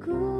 Cool.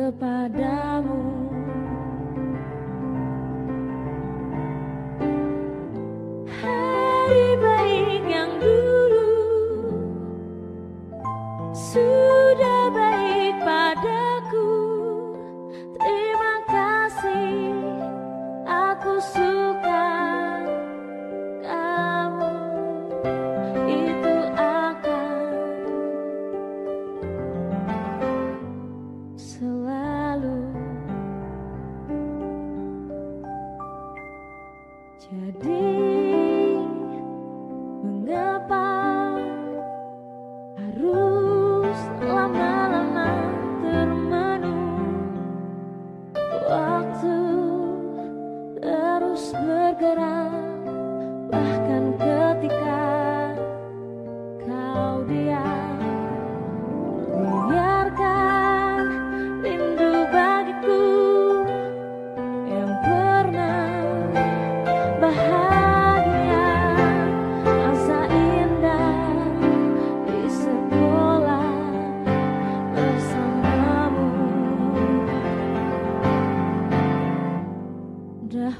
kepadamu. Hari baik yang dulu Sudah baik padaku. Terima kasih aku sudah Jadi mengapa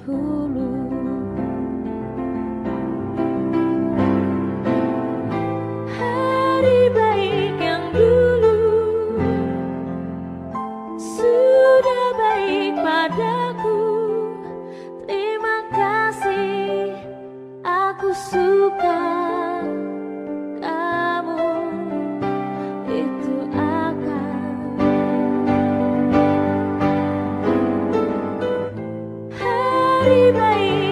dahulu. Hari baik yang dulu Sudah baik padamu. Hari गई